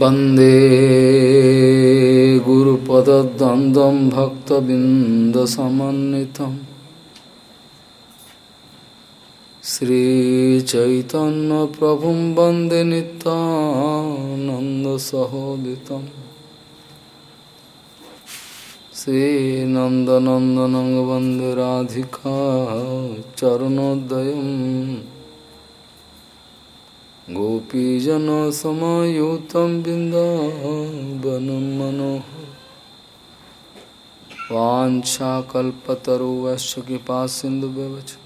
वन्दे गुरुपदद्वन्द्वं भक्तबिन्दसमन्वितम् श्रीचैतन्यप्रभुं वन्दे नितानन्दसहोदितम् श्रीनन्दनन्दनं वन्दे राधिका चरणोदयम् गोपीजनसमायुतं बिन्दावनं मनोह वाञ्छाकल्पतरुवश्च कृपा सिन्धुव्यवच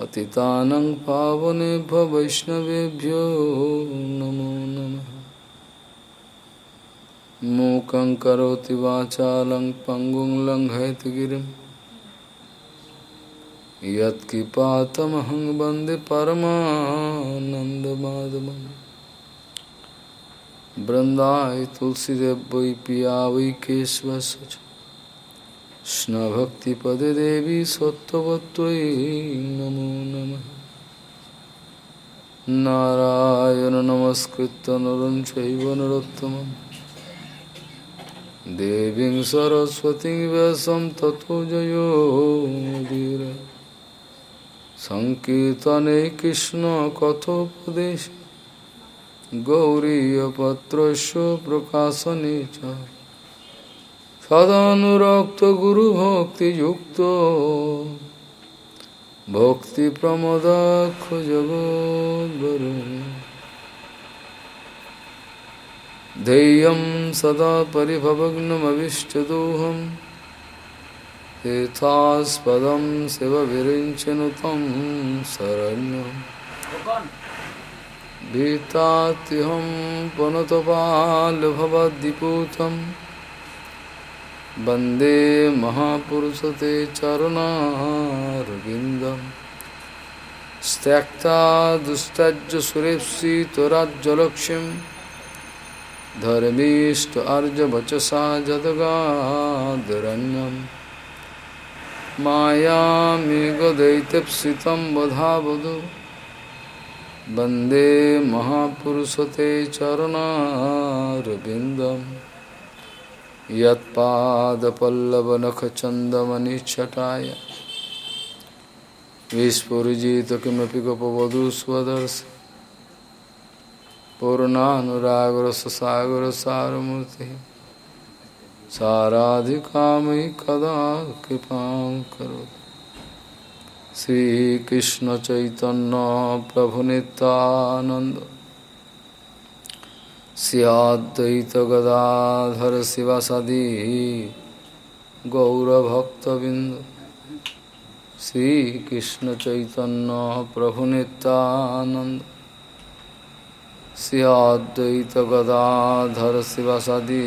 पतितानं पावनेभ्य वैष्णवेभ्यो नमो नमः। मूकं पङ्गुं लङ्घयतगिरिम् यत्किपातमहं वंदे परमानन्दमाधवम् बृन्दाय तुलसीदेव वै पिया वै केशवस्य कृष्णभक्तिपदे देवी सत्त्ववत्त्वयि नमो नमः। नारायण नमस्कृत्य नरं चैव नरोत्तमम्। देवीं सरस्वतीं व्यासं ततो সংকীর্তনে কৃষ্ণ কথোপদেশ গৌরীপত্রস্য প্রকাশনে সদানুরক্ত গুরু ভক্তিযুক্ত ভক্তি প্রমদাক্ষ জগদ্গুরু ধৈর্যম সদা পরিভবগ্নমভিষ্টদোহম तीर्थास्पदं शिवविरिञ्चनु तं शरण्यं। भीतात्यहं पुनतपालभवद्दिपूतं वंदे महापुरुषते चरुणारविन्दं। त्यक्ता दुस्तज्ज सुरेप्सि त्वराज्जलक्ष्मीं धर्मीष्ट अर्जवचसा जदगादरण्यम्। मायामेघदैत्यप्सितं वधावधु। वंदे महापुरुषते चरणारविन्दं। यत्पादपल्लवनखचन्दमनिच्छटाय। विस्फुरिजित किमपि गपवधू स्वदर्श पूर्णानुरागरससागरसारमूर्तिः। साराधिकामयि कदा कृपा कृपां करोति श्रीकृष्णचैतन्यप्रभुनितानन्द स्याद्वैतगदाधर शिवसदी गौरभक्तबिन्द श्रीकृष्णचैतन्यप्रभुनितानन्द स्याद्वैतगदाधर शिवसदी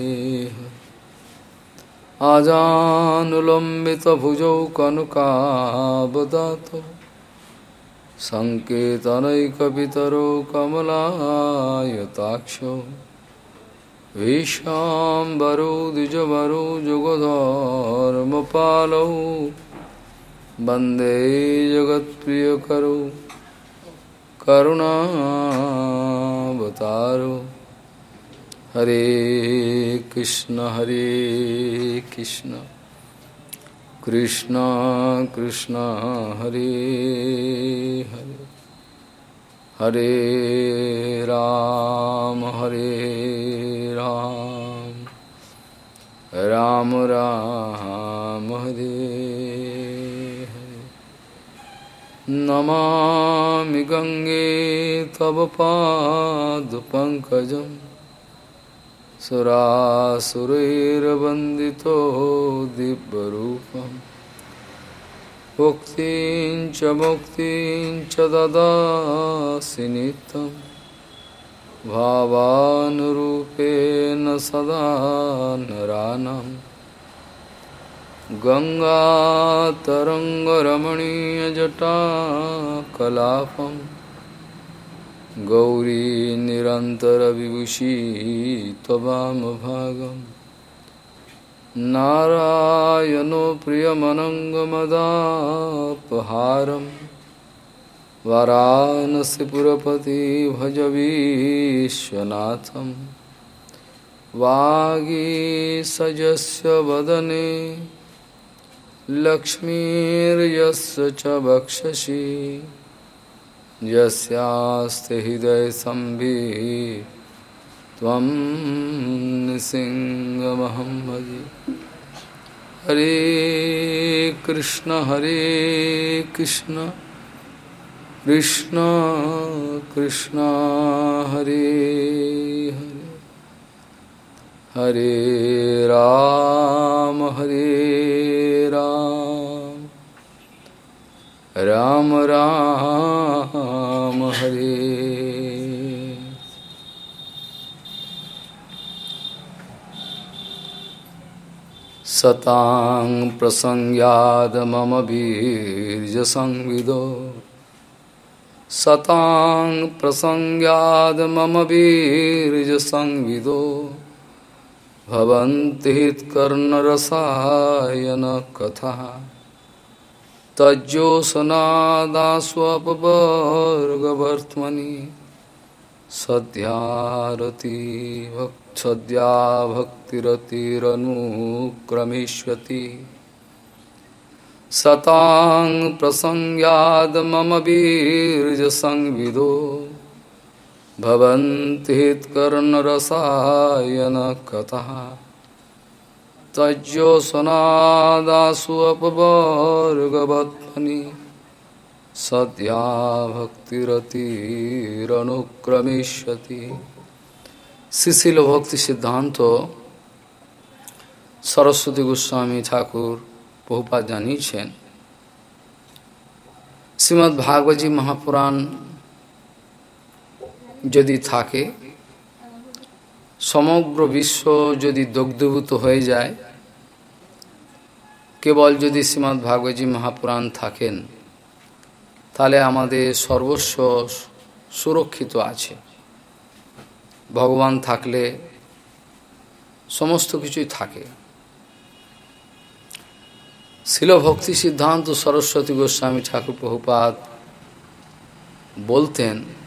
आजानुलम्बितभुजौ कनुकावदातो। सङ्केतनैकपितरो कमलायताक्षौ। विशाम्बरो द्विजवरो जुगधर्मपालौ। वंदे जगत्प्रियकरो। करुणावतारो। हरे कृष्ण हरे कृष्ण। कृष्ण कृष्ण, हरे हरे। हरे राम हरे राम। राम राम, हरे हरे। नमामि गङ्गे तव पादपङ्कजम् सुरासुरैर्वन्दितो दिव्यरूपम्। मुक्तिं च मुक्तिं च ददासि नित्यम् भावानुरूपेण सदा नरानं गङ्गातरङ्गरमणीयजटाकलापं गौरी निरन्तरविभूषी त्ववामभागम् नारायणो प्रियमनङ्गमदापहारम् वाराणसीपुरपति भज विश्वनाथं वागीसजस्य वदने। लक्ष्मीर्यस्य च वक्षसि। यस्यास्ति हृदयसंभि त्वं निसिंहमहं भजे। हरे कृष्ण हरे कृष्ण कृष्ण कृष्ण, हरे हरे। हरे राम हरे राम। राम राम हरे। सतां प्रसंज्ञाद मम वीर्यसंविदो सतां प्रसंज्ञाद मम वीर्यसंविदो भवन्ति कर्णरसायन कथा तज्जोसनादास्वपवर्गवर्त्मनि सद्यारति सद्या भक्तिरतिरनुक्रमिष्यति सतां प्रसंज्ञाद मम वीर्यसंविदो भवन्ति कर्णरसायन कथः तज्जोसनादासुअपवर्गवत्मनि सद्या भक्तिरतिरनुक्रमिष्यति শিশিল ভক্তি সিদ্ধান্ত সরস্বতী গোস্বামী ঠাকুর বহুপাত জানিয়েছেন শ্রীমৎ ভাগবতী মহাপুরাণ যদি থাকে সমগ্র বিশ্ব যদি দগ্ধভূত হয়ে যায়, কেবল যদি শ্রীমৎ ভাগবতী মহাপুরাণ থাকেন, তাহলে আমাদের সর্বস্ব সুরক্ষিত আছে। ভগবান থাকলে সমস্ত কিছুই থাকে। শিল ভক্তি সিদ্ধান্ত সরস্বতী গোস্বামী ঠাকুর প্রভুপাত বলতেন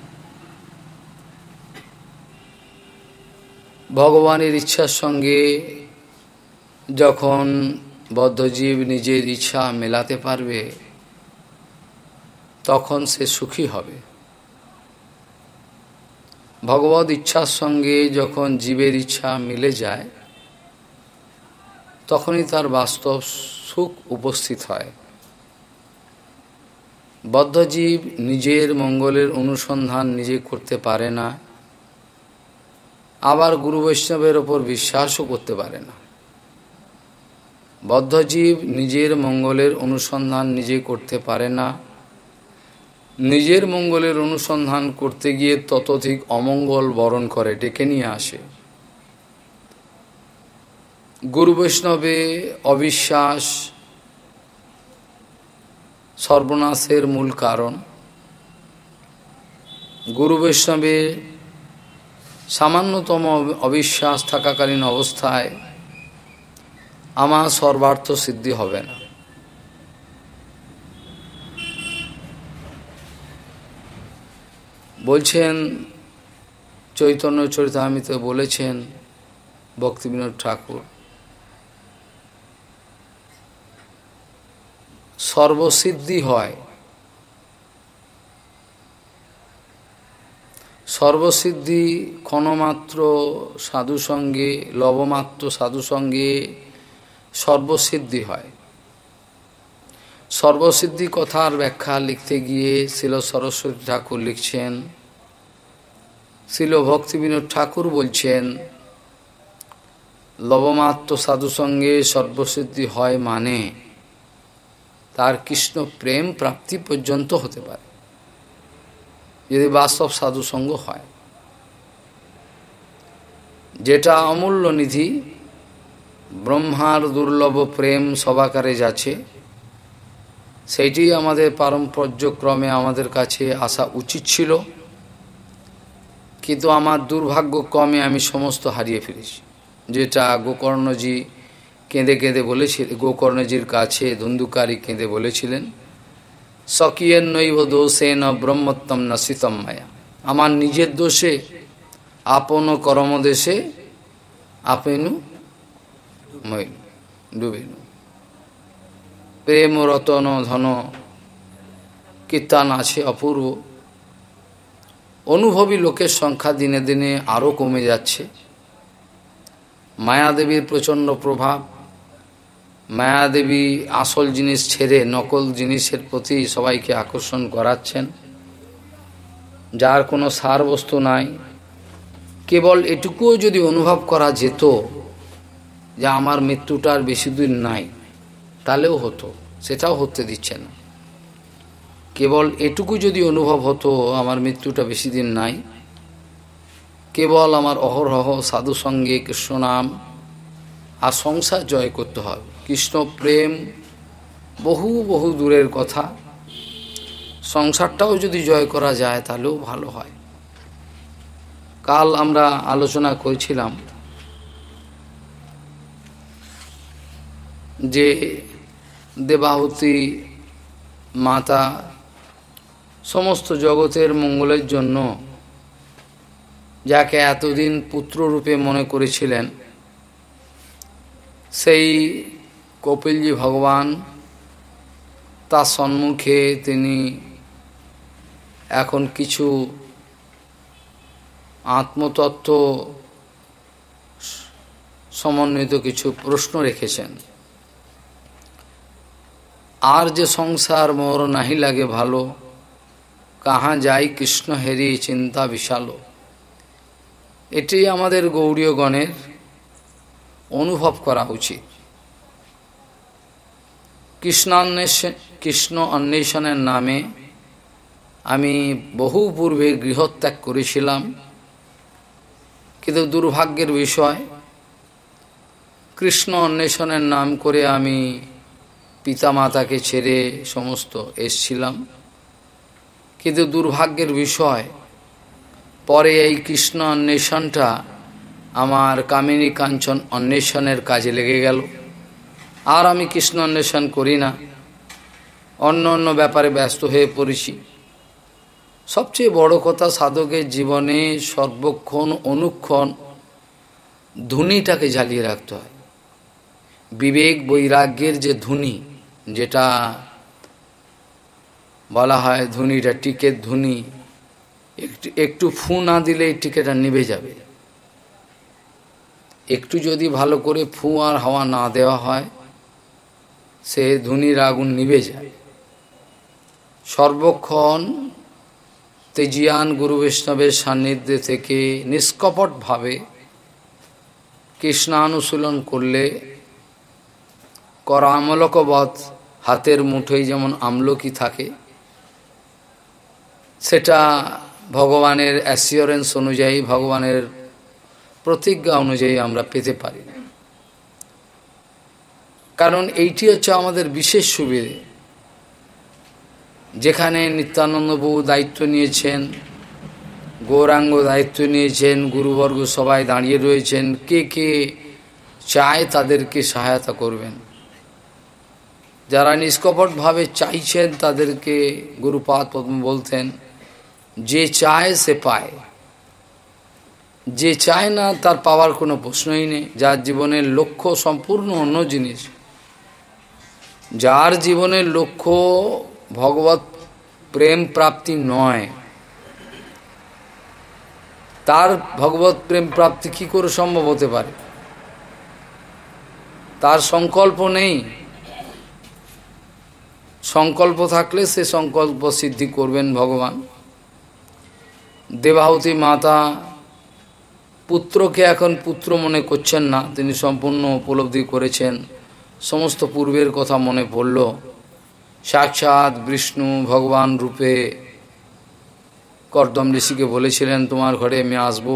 ভগবানের ইচ্ছার সঙ্গে যখন বদ্ধজীব নিজের ইচ্ছা মেলাতে পারবে, তখন সে সুখী হবে। ভগবত ইচ্ছার সঙ্গে যখন জীবের ইচ্ছা মিলে যায়, তখনই তার বাস্তব সুখ উপস্থিত হয়। বদ্ধজীব নিজের মঙ্গলের অনুসন্ধান নিজে করতে পারে না। আবার গুরু বৈষ্ণবের ওপর বিশ্বাসও করতে পারে না। বদ্ধজীব নিজের মঙ্গলের অনুসন্ধান নিজে করতে পারে না। নিজের মঙ্গলের অনুসন্ধান করতে গিয়ে ততোধিক অমঙ্গল বরণ করে, ডেকে নিয়ে আসে। গুরু বৈষ্ণবে অবিশ্বাস সর্বনাশের মূল কারণ। গুরু বৈষ্ণবে সামান্যতম অবিশ্বাস থাকাকালীন অবস্থায় আমার সর্বার্থ সিদ্ধি হবে না। বলছেন, চৈতন্য চরিতামিতে বলেছেন ভক্তিবিনোদ ঠাকুর, সর্বসিদ্ধি হয় সর্বসিদ্ধি ক্ষণমাত্র সাধুসঙ্গে, লবমাত্র সাধুসঙ্গে সর্বসিদ্ধি হয়। সর্বসিদ্ধি কথার ব্যাখ্যা লিখতে গিয়ে শিল সরস্বতী ঠাকুর লিখছেন শিল ভক্তিবিনোদ ঠাকুর বলছেন, লবমাত্র সাধুসঙ্গে সর্বসিদ্ধি হয় মানে তার কৃষ্ণ প্রেম প্রাপ্তি পর্যন্ত হতে পারে। যদি বাস্তব সাধুসঙ্গ হয়। যেটা অমূল্য নিধি, ব্রহ্মার দুর্লভ প্রেম সবাকারে যাচ্ছে, সেইটি আমাদের পারম্পর্যক্রমে আমাদের কাছে আসা উচিত ছিল, কিন্তু আমার দুর্ভাগ্যক্রমে আমি সমস্ত হারিয়ে ফেলেছি। যেটা গোকর্ণজি কেঁদে কেঁদে বলেছিল গোকর্ণজির কাছে ধুন্দুকারী কেঁদে বলেছিলেন সকিয়ের নৈব দোষে ন ব্রহ্মোত্তম নসিতম মায়া। আমার নিজের দোষে, আপন কর্মদেশে আপেনু মই ডুবেনু। প্রেম রতন ধন কীর্তান আছে অপূর্ব। অনুভবী লোকের সংখ্যা দিনে দিনে আরও কমে যাচ্ছে। মায়াদেবীর প্রচণ্ড প্রভাব। মায়াদেবী আসল জিনিস ছেড়ে নকল জিনিসের প্রতি সবাইকে আকর্ষণ করাচ্ছেন। যার কোনো সার বস্তু নাই। কেবল এটুকুও যদি অনুভব করা যেত যে আমার মৃত্যুটার বেশি দিন নাই, তাহলেও হতো, সেটাও হতে দিচ্ছে না। কেবল এটুকু যদি অনুভব হতো, আমার মৃত্যুটা বেশি দিন নাই। কেবল আমার অহরহ সাধু সঙ্গে কৃষ্ণ নাম আর সংসার জয় করতে হবে। কৃষ্ণ প্রেম বহু বহু দূরের কথা। সংসারটাও যদি জয় করা যায়, তাহলেও ভালো হয়। কাল আমরা আলোচনা করেছিলাম যে দেবাহুতি মাতা সমস্ত জগতের মঙ্গলের জন্য যাকে এতদিন পুত্ররূপে মনে করেছিলেন, সেই কপিলজি ভগবান তার সম্মুখে তিনি এখন কিছু আত্মতত্ত্ব সমন্বিত কিছু প্রশ্ন রেখেছেন। আর যে সংসার মোর নাহি লাগে ভালো, কাহা যাই কৃষ্ণ হেরি চিন্তা বিশাল। এটি আমাদের গৌরীয়গণের অনুভব করা উচিত। কৃষ্ণান্বেষণ কৃষ্ণ অন্বেষণের নামে আমি বহু পূর্বে গৃহত্যাগ করেছিলাম। কিন্তু দুর্ভাগ্যের বিষয়, কৃষ্ণ অন্বেষণের নাম করে আমি পিতামাতাকে ছেড়ে সমস্ত এসছিলাম। কিন্তু দুর্ভাগ্যের বিষয়, পরে এই কৃষ্ণ অন্বেষণটা আমার কামিনী কাঞ্চন অন্বেষণের কাজে লেগে গেল। আর আমি কৃষ্ণ অন্বেষণ করি না। অন্য অন্য ব্যাপারে ব্যস্ত হয়ে পড়েছি। সবচেয়ে বড় কথা সাধকের জীবনে সর্বক্ষণ অনুক্ষণ ধুনিটাকে জ্বালিয়ে রাখতে হয়। বিবেক বৈরাগ্যের যে ধুনি যেটা বলা হয় ধুনিটা টিকের ধুনি একটু একটু ফু না দিলে এই টিকেটা নিভে যাবে। একটু যদি ভালো করে ফু আর হাওয়া না দেওয়া হয় সে ধুনির আগুন নিভে যায়। সর্বক্ষণ তেজিয়ান গুরু বৈষ্ণবের সান্নিধ্যে থেকে নিষ্কপটভাবে কৃষ্ণানুশীলন করলে করা আমলকবধ হাতের মুঠোয় যেমন আমলকি থাকে, সেটা ভগবানের অ্যাসিওরেন্স অনুযায়ী, ভগবানের প্রতিজ্ঞা অনুযায়ী আমরা পেতে পারি। কারণ এইটি হচ্ছে আমাদের বিশেষ সুবিধে। যেখানে নিত্যানন্দবাবু দায়িত্ব নিয়েছেন, গৌরাঙ্গ দায়িত্ব নিয়েছেন, গুরুবর্গ সবাই দাঁড়িয়ে রয়েছেন, কে কে চায় তাদেরকে সহায়তা করবেন। যারা নিষ্কপটভাবে চাইছেন তাদেরকে গুরুপাদ পদ্ম বলতেন, যে চায় সে পায়। যে চায় না তার পাওয়ার কোনো প্রশ্নই নেই। যার জীবনের লক্ষ্য সম্পূর্ণ অন্য জিনিস যার জীবনের লক্ষ্য ভগবত প্রেম প্রাপ্তি নয়, তার ভগবত প্রেম প্রাপ্তি কি করে সম্ভব হতে পারে? তার সংকল্প নেই। সংকল্প থাকলে সে সংকল্প সিদ্ধি করবেন ভগবান। দেবাহতী মাতা পুত্রকে এখন পুত্র মনে করছেন না, তিনি সম্পূর্ণ উপলব্ধি করেছেন। সমস্ত পূর্বের কথা মনে পড়ল। সাক্ষাৎ বিষ্ণু ভগবান রূপে কর্দম ঋষিকে বলেছিলেন, তোমার ঘরে আমি আসব।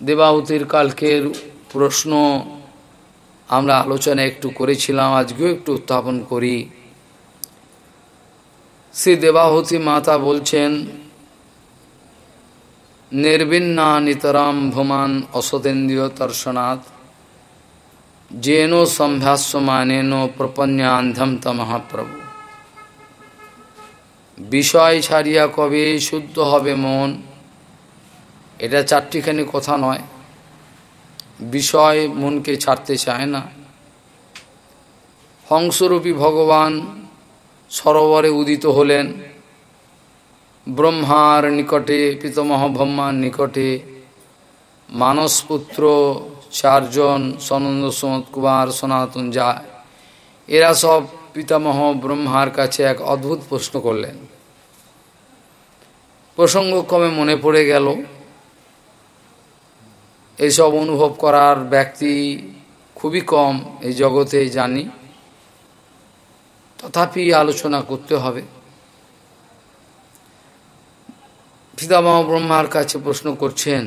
দেবাহুতির কালকের প্রশ্ন আমরা আলোচনা একটু করেছিলাম, আজকেও একটু উত্থাপন করি। শ্রী দেবাহুতি মাতা বলছেন নির্বিন্না নিতরাম ভুমান অসতেন্দ্রিয় দর্শনাথ যেন সম্ভাস্যমানেন প্রপন্যান্ধম ত মহাপ্রভু বিষয় ছাড়িয়া কবে শুদ্ধ হবে মন এটা চারটিখানি কথা নয় বিষয় মনকে ছাড়তে চায় না হংসরূপী ভগবান সরোবরে উদিত হলেন ব্রহ্মার নিকটে পিতমহ ব্রহ্মার নিকটে মানসপুত্র চারজন সনন্দ সমত কুমার সনাতন যায়। এরা সব পিতামহ ব্রহ্মার কাছে এক অদ্ভুত প্রশ্ন করলেন। প্রসঙ্গক্রমে মনে পড়ে গেল এইসব অনুভব করার ব্যক্তি খুবই কম এই জগতে জানি। তথাপি আলোচনা করতে হবে। পিতামহ ব্রহ্মার কাছে প্রশ্ন করছেন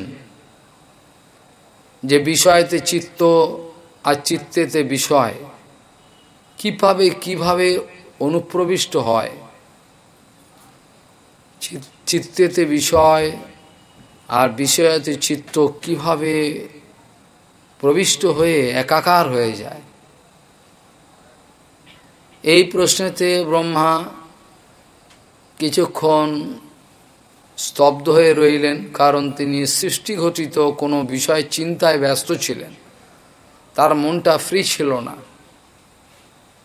যে বিষয়তে চিত্ত আর চিত্তেতে বিষয় কীভাবে কীভাবে অনুপ্রবিষ্ট হয়? চিত্তেতে বিষয় আর বিষয়তে চিত্ত কীভাবে প্রবিষ্ট হয়ে একাকার হয়ে যায়? এই প্রশ্নেতে ব্রহ্মা কিছুক্ষণ স্তব্ধ হয়ে রইলেন, কারণ তিনি সৃষ্টি ঘটিত কোনো বিষয় চিন্তায় ব্যস্ত ছিলেন। তার মনটা ফ্রি ছিল না।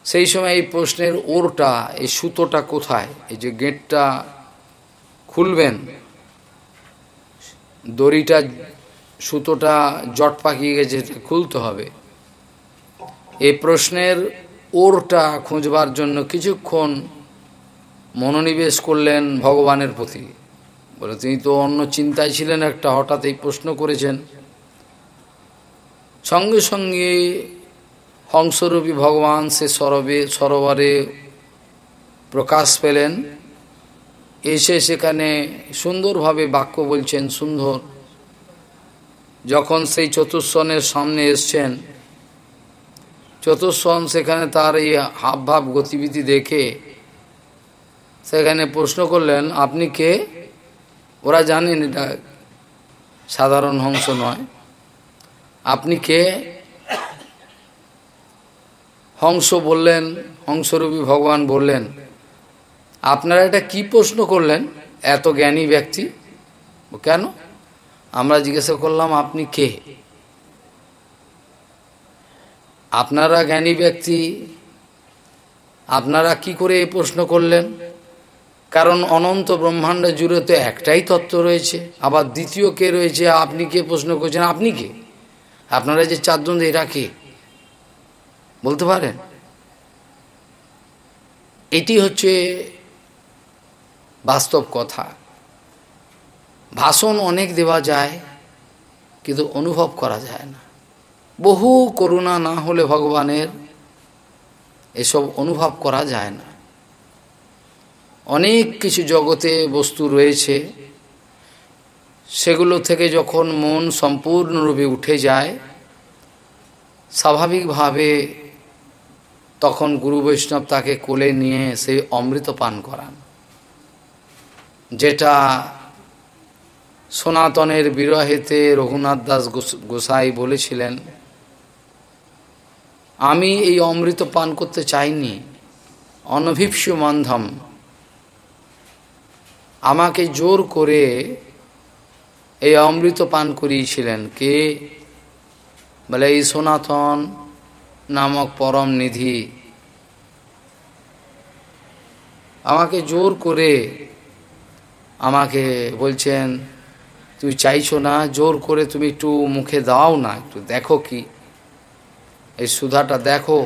সেই সময় এই প্রশ্নের ওরটা, এই সুতোটা কোথায়? এই যে গেটটা খুলবেন, দড়িটা, সুতোটা জট পাকিয়ে গেছে খুলতে হবে। এই প্রশ্নের ওরটা খুঁজবার জন্য কিছুক্ষণ মনোনিবেশ করলেন ভগবানের প্রতি। বলে, তিনি তো অন্য চিন্তায় ছিলেন একটা, হঠাৎ এই প্রশ্ন করেছেন। সঙ্গে সঙ্গে হংসরূপী ভগবান সে সরবে, সরোবরে প্রকাশ পেলেন। এসে সেখানে সুন্দরভাবে বাক্য বলছেন, সুন্দর। যখন সেই চতুর্সনের সামনে এসছেন চতুর্সন সেখানে তার এই হাবভাব গতিবিধি দেখে সেখানে প্রশ্ন করলেন, আপনি কে? ওরা জানেন এটা সাধারণ হংস নয়। আপনি কে? হংস বললেন হংসরূপী ভগবান বললেন। আপনারা এটা কি প্রশ্ন করলেন? এত জ্ঞানী ব্যক্তি? কেন? আমরা জিজ্ঞাসা করলাম, আপনি কে? আপনারা জ্ঞানী ব্যক্তি, আপনারা কি করে এই প্রশ্ন করলেন? কারণ অনন্ত ব্রহ্মাণ্ড জুড়ে তো একটাই তত্ত্ব রয়েছে। আবার দ্বিতীয় কে রয়েছে? আপনি কে? প্রশ্ন করছেন, আপনি কে? আপনারা যে চারজন এরা কে? বলতে পারেন? এটি হচ্ছে বাস্তব কথা। ভাষণ অনেক দেওয়া যায়, কিন্তু অনুভব করা যায় না। বহু করুণা না হলে ভগবানের এসব অনুভব করা যায় না। অনেক কিছু জগতে বস্তু রয়েছে। সেগুলো থেকে যখন মন সম্পূর্ণরূপে উঠে যায়, স্বাভাবিকভাবে তখন গুরু বৈষ্ণব তাকে কোলে নিয়ে সেই অমৃত পান করান, যেটা সনাতনের বিরহেতে রঘুনাথ দাস গোসাই বলেছিলেন, আমি এই অমৃত পান করতে চাইনি অনভিপ্সু মান্ধম আমাকে জোর করে এই অমৃত পান করিয়েছিলেন। কে? বলে, এই সনাতন নামক পরম নিধি। আমাকে জোর করে আমাকে বলছেন তুমি চাইছো না? জোর করে তুমি একটু মুখে দাও না, একটু দেখো কি। এই সুধাটা দেখো,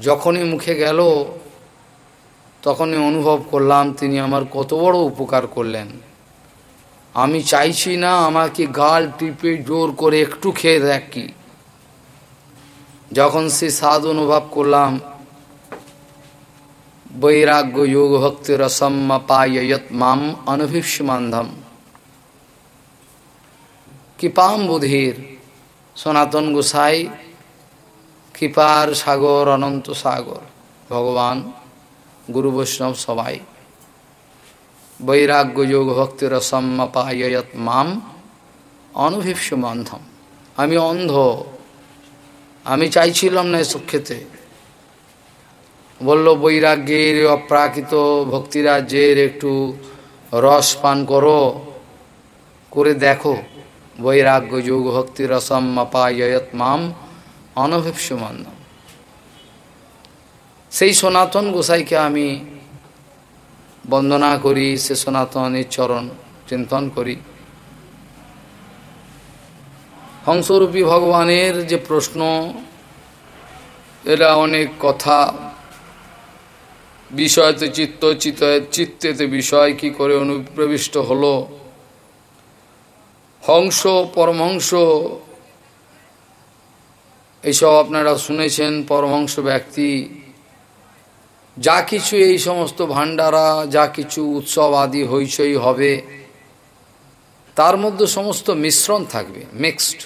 যখনই মুখে গেল তখনই অনুভব করলাম তিনি আমার কত বড় উপকার করলেন। আমি চাইছি না আমাকে গাল টিপে জোর করে একটু খেয়ে দেখ যখন সে স্বাদ অনুভব করলাম, বৈরাগ্য যোগ ভক্তি রসম পায়ত মাম অনভিষ্মান্ধম। কৃপাম বুধির সনাতন গোসাই, কৃপার সাগর, অনন্ত সাগর। ভগবান গুরু বৈষ্ণব সবাই বৈরাগ্য যোগ ভক্তি রসম্মাপায়ত মাম অনভিপ্স অন্ধম আমি অন্ধ। আমি চাইছিলাম না এসব খেতে। বলল, বৈরাগ্যের অপ্রাকৃত ভক্তিরাজ্যের একটু রস পান করো, করে দেখো। বৈরাগ্য যোগ ভক্তি রসম মাম অনভিপ্স মান্যম সেই সনাতন গোসাইকে আমি বন্দনা করি, সে সনাতনের চরণ চিন্তন করি। হংসরূপী ভগবানের যে প্রশ্ন, এরা অনেক কথা। বিষয়তে চিত্ত চিত্ত চিত্তেতে বিষয়, কি করে অনুপ্রবিষ্ট হলো? হংস, পরমহংস, এইসব আপনারা শুনেছেন, পরমহংস ব্যক্তি যা কিছু এই সমস্ত ভান্ডারা যা কিছু উৎসব আদি হইচই হবে, তার মধ্যে সমস্ত মিশ্রণ থাকবে মিক্সড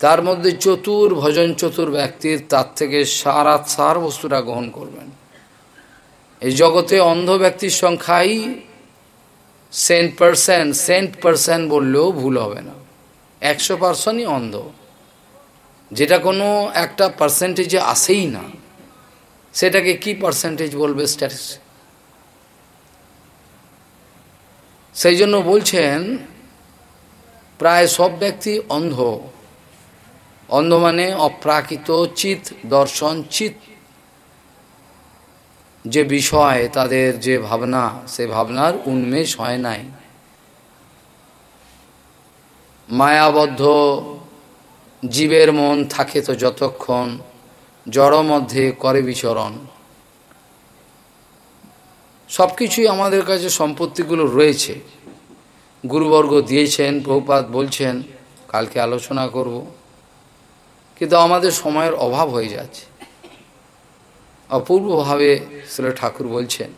তার মধ্যে চতুর ভজন চতুর ব্যক্তির, তার থেকে সারা সার বস্তুটা গ্রহণ করবেন। এই জগতে অন্ধ ব্যক্তির সংখ্যাই সেন্ট পারসেন্ট সেন্ট পারসেন্ট বললেও ভুল হবে না। একশো পার্সেন্টই অন্ধ। যেটা কোনো একটা পার্সেন্টেজে আসেই না। সেটাকে কি পার্সেন্টেজ বলবে স্ট্যাটিস সেই জন্য বলছেন, প্রায় সব ব্যক্তি অন্ধ। অন্ধ মানে অপ্রাকৃত চিত দর্শন চিত যে বিষয়, তাদের যে ভাবনা, সে ভাবনার উন্মেষ হয় নাই। মায়াবদ্ধ জীবের মন থাকে তো যতক্ষণ জড় মধ্যে করে বিচরণ। সব কিছুই আমাদের কাছে সম্পত্তিগুলো রয়েছে। গুরুবর্গ দিয়েছেন বহুপাত বলছেন, কালকে আলোচনা করব। কিন্তু আমাদের সময়ের অভাব হয়ে যাচ্ছে। অপূর্বভাবে শ্রী ঠাকুর বলছেন,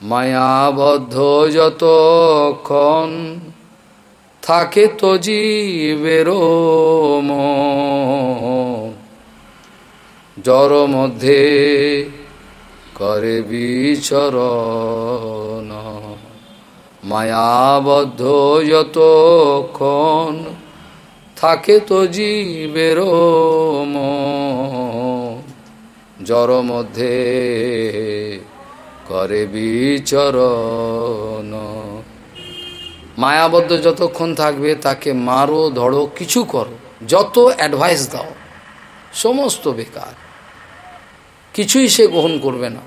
মায়াবদ্ধ যতক্ষণ থাকে তো জীবের জর মধ্যে করে বিচরণ। মায়াবদ্ধ যতক্ষণ থাকে তো জীবের জর মধ্যে করে বিচরণ। মায়াবদ্ধ যতক্ষণ থাকবে, তাকে মারো, ধরো, কিছু করো, যত অ্যাডভাইস দাও, সমস্ত বেকার। কিছুই সে গ্রহণ করবে না।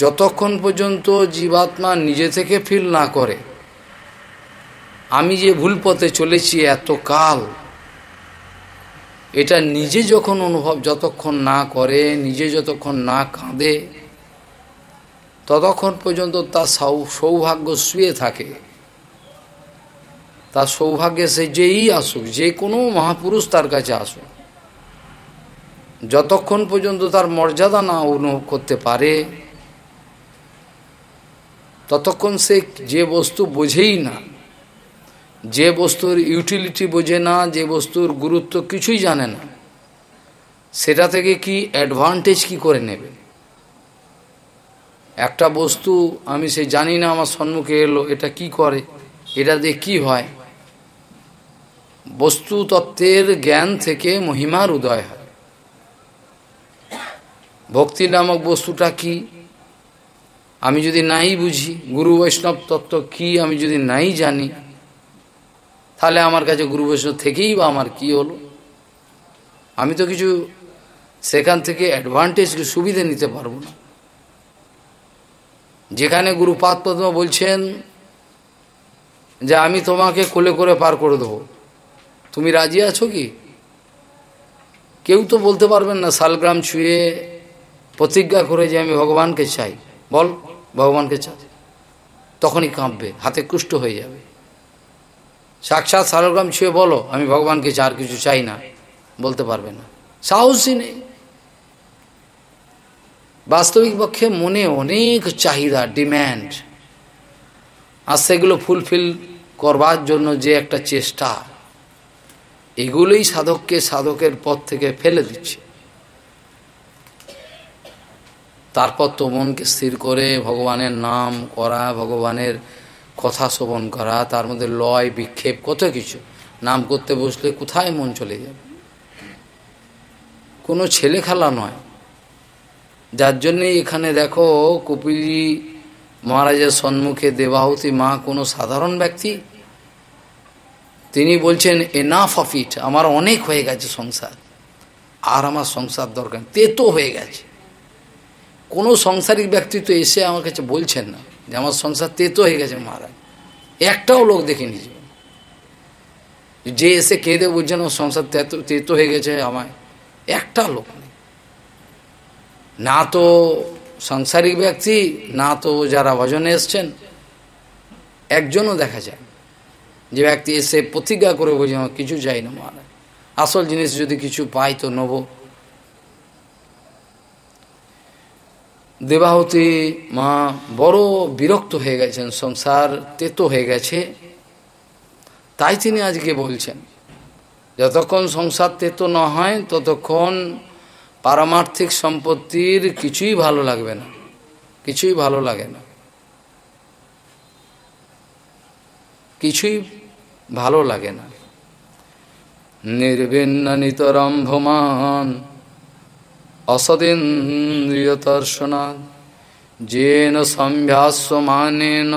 যতক্ষণ পর্যন্ত জীবাত্মা নিজে থেকে ফিল না করে, আমি যে ভুল পথে চলেছি এত কাল এটা নিজে যখন অনুভব, যতক্ষণ না করে, নিজে যতক্ষণ না কাঁদে, ততক্ষণ পর্যন্ত তার সৌভাগ্য শুয়ে থাকে। তার সৌভাগ্যে সে যেই আসুক, যে কোনো মহাপুরুষ তার কাছে আসুক। যতক্ষণ পর্যন্ত তার মর্যাদা না অনুভব করতে পারে, ততক্ষণ সে যে বস্তু বোঝেই না, যে বস্তুর ইউটিলিটি বোঝে না, যে বস্তুর গুরুত্ব কিছুই জানে না, সেটা থেকে কি অ্যাডভান্টেজ কি করে নেবে? একটা বস্তু আমি সে জানি না, আমার সম্মুখে এলো, এটা কি করে, এটা দিয়ে কি হয়? বস্তু তত্ত্বের জ্ঞান থেকে মহিমার উদয় হয়। ভক্তি নামক বস্তুটা কি? আমি যদি নাই বুঝি, গুরু বৈষ্ণব তত্ত্ব কি আমি যদি নাই জানি, তাহলে আমার কাছে গুরু বৈষ্ণব থেকেই বা আমার কি হলো? আমি তো কিছু সেখান থেকে অ্যাডভান্টেজ সুবিধে নিতে পারব না। যেখানে গুরুপাদ পদ্ম বলছেন যে, আমি তোমাকে কোলে করে পার করে দেবো। তুমি রাজি আছো কি? কেউ তো বলতে পারবেন না, শালগ্রাম ছুঁয়ে প্রতিজ্ঞা করে যে আমি ভগবানকে চাই। বল, ভগবানকে চাই। তখনই কাঁপবে, হাতে কুষ্ট হয়ে যাবে। সাক্ষাৎ শালগ্রাম ছুঁয়ে বলো, আমি ভগবানকে চার কিছু চাই না। বলতে পারবে না। সাহসই নেই। বাস্তবিক পক্ষে মনে অনেক চাহিদা, ডিম্যান্ড। আর সেগুলো ফুলফিল করবার জন্য যে একটা চেষ্টা, এগুলোই সাধককে সাধকের পথ থেকে ফেলে দিচ্ছে। তারপর তো মনকে স্থির করে ভগবানের নাম করা, ভগবানের কথা শোভন করা, তার মধ্যে লয়, বিক্ষেপ, কত কিছু। নাম করতে বসলে কোথায় মন চলে যাবে? কোনো ছেলে খেলা নয়। যার জন্যে এখানে দেখো কপিলি মহারাজের সম্মুখে দেবাহুতি মা কোনো সাধারণ ব্যক্তি। তিনি বলছেন এনাফ অফ ইট আমার অনেক হয়ে গেছে সংসার। আর আমার সংসার দরকার তেতো হয়ে গেছে। কোনো সংসারিক ব্যক্তি তো এসে আমার কাছে বলছেন না যে আমার সংসার তেতো হয়ে গেছে মহারাজ। একটাও লোক দেখে নিজে যে এসে কেঁদে বলছেন, আমার সংসার তেতো হয়ে গেছে আমায়। একটা লোক নেই। না তো সাংসারিক ব্যক্তি, না তো যারা ভজনে এসছেন, একজনও দেখা যায় যে ব্যক্তি এসে প্রতিজ্ঞা করে আমার কিছু চাই না মহারাজ। আসল জিনিস যদি কিছু পাই তো নেব। দেবাহতী মা বড় বিরক্ত হয়ে গেছেন, সংসার তেতো হয়ে গেছে। তাই তিনি আজকে বলছেন, যতক্ষণ সংসার তেতো না হয়, ততক্ষণ পারমার্থিক সম্পত্তির কিছুই ভালো লাগবে না, কিছুই ভালো লাগে না। কিছুই ভালো লাগে না। নির্বিন্ন নিতরম্ভমান যেন সম্ভ্যাস্যমানেন